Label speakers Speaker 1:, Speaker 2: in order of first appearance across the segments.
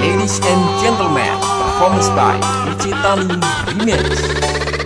Speaker 1: Ladies and gentlemen, performance by DJ Tani Remix.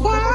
Speaker 2: Bye.